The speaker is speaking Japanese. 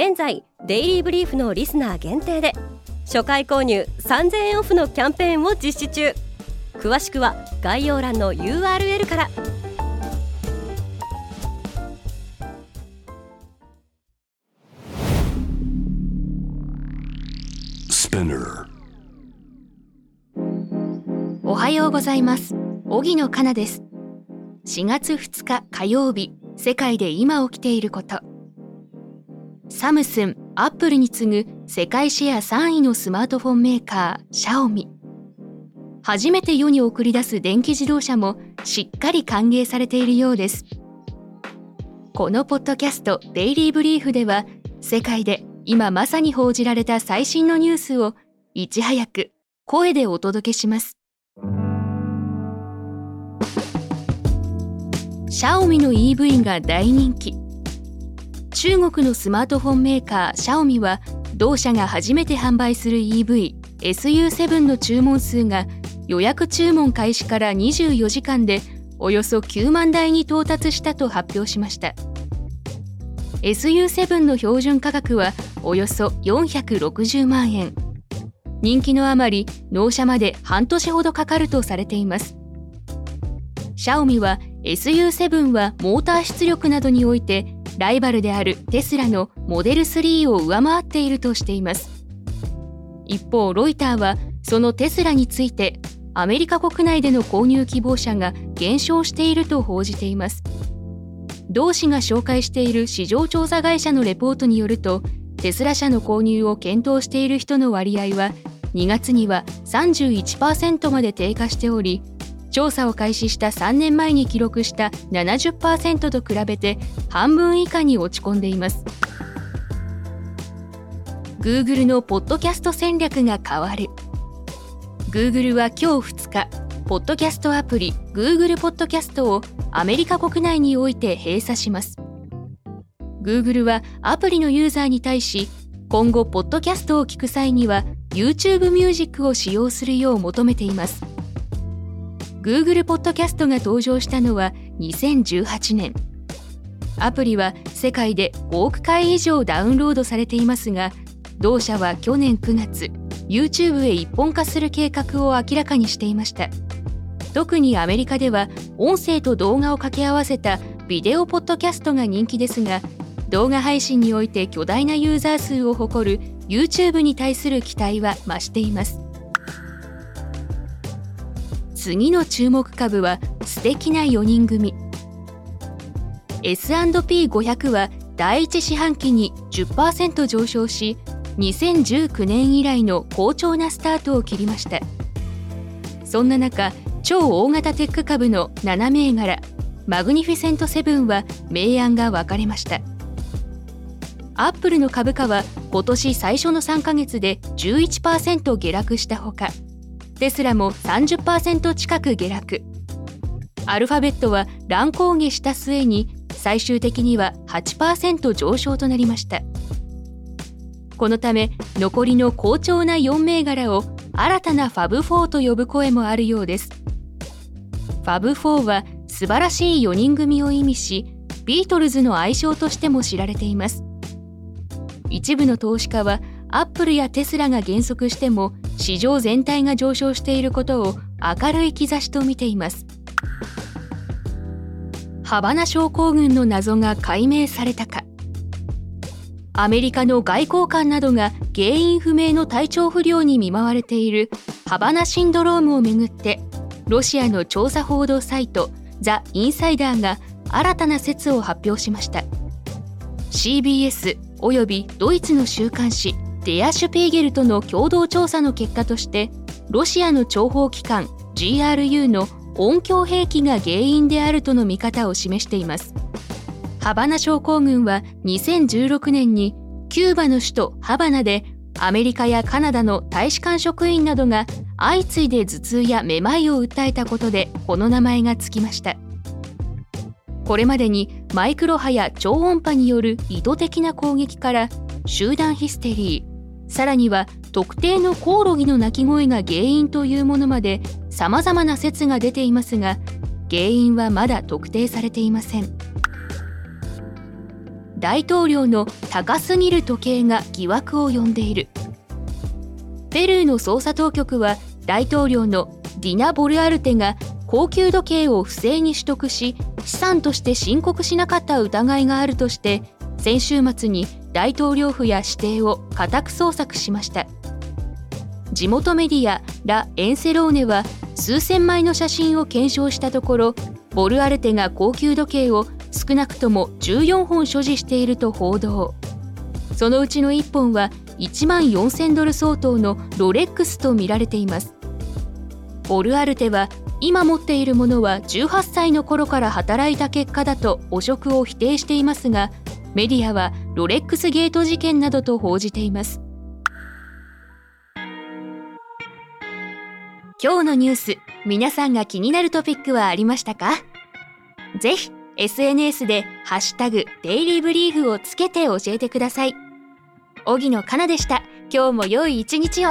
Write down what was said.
現在デイリーブリーフのリスナー限定で初回購入3000円オフのキャンペーンを実施中。詳しくは概要欄の URL から。おはようございます。荻野かなです。4月2日火曜日世界で今起きていることサムスン、アップルに次ぐ世界シェア3位のスマートフォンメーカー、シャオミ。初めて世に送り出す電気自動車もしっかり歓迎されているようです。このポッドキャストデイリーブリーフでは世界で今まさに報じられた最新のニュースをいち早く声でお届けします。シャオミの EV が大人気。中国のスマートフォンメーカーシャオミは同社が初めて販売する EV SU7 の注文数が予約注文開始から24時間でおよそ9万台に到達したと発表しました。SU7 の標準価格はおよそ460万円。人気のあまり納車まで半年ほどかかるとされています。シャオミは SU7 はモーター出力などにおいてライバルであるテスラのモデル3を上回っているとしています。一方ロイターはそのテスラについてアメリカ国内での購入希望者が減少していると報じています。同氏が紹介している市場調査会社のレポートによるとテスラ社の購入を検討している人の割合は2月には31%まで低下しており調査を開始した3年前に記録した70%と比べて半分以下に落ち込んでいます。Google のポッドキャスト戦略が変わる。Google は今日2日ポッドキャストアプリ Google ポッドキャストをアメリカ国内において閉鎖します。Google はアプリのユーザーに対し今後ポッドキャストを聞く際には YouTube ミュージックを使用するよう求めています。Google ポッドキャストが登場したのは2018年。アプリは世界で5億回以上ダウンロードされていますが同社は去年9月 YouTube へ一本化する計画を明らかにしていました。特にアメリカでは音声と動画を掛け合わせたビデオポッドキャストが人気ですが動画配信において巨大なユーザー数を誇る YouTube に対する期待は増しています。次の注目株は素敵な4人組。S&P500 は第1四半期に10%上昇し2019年以来の好調なスタートを切りました。そんな中超大型テック株の7銘柄マグニフィセントセブンは明暗が分かれました。アップルの株価は今年最初の3ヶ月で11%下落したほかテスラも30%近く下落。アルファベットは乱高下した末に最終的には8%上昇となりました。このため残りの好調な4銘柄を新たなファブ4と呼ぶ声もあるようです。ファブ4は素晴らしい4人組を意味しビートルズの愛称としても知られています。一部の投資家はアップルやテスラが減速しても市場全体が上昇していることを明るい兆しと見ています。ハバナ症候群の謎が解明されたか。アメリカの外交官などが原因不明の体調不良に見舞われているハバナシンドロームをめぐってロシアの調査報道サイトザ・インサイダーが新たな説を発表しました。CBS およびドイツの週刊誌デア・シュピーゲルとの共同調査の結果としてロシアの諜報機関 GRU の音響兵器が原因であるとの見方を示しています。ハバナ症候群は2016年にキューバの首都ハバナでアメリカやカナダの大使館職員などが相次いで頭痛やめまいを訴えたことでこの名前がつきました。これまでにマイクロ波や超音波による意図的な攻撃から集団ヒステリーさらには特定のコオロギの鳴き声が原因というものまで様々な説が出ていますが原因はまだ特定されていません。大統領の高すぎる時計が疑惑を呼んでいる。ペルーの捜査当局は大統領のディナ・ボルアルテが高級時計を不正に取得し資産として申告しなかった疑いがあるとして先週末に大統領府や指定を家宅捜索しました。地元メディアラ・エンセローネは数千枚の写真を検証したところボルアルテが高級時計を少なくとも14本所持していると報道。そのうちの1本は1万4000ドル相当のロレックスと見られています。ボルアルテは今持っているものは18歳の頃から働いた結果だと汚職を否定していますがメディアはロレックスゲート事件などと報じています。今日のニュース皆さんが気になるトピックはありましたか？ぜひ SNS でハッシュタグデイリーブリーフをつけて教えてください。荻野かなでした。今日も良い一日を。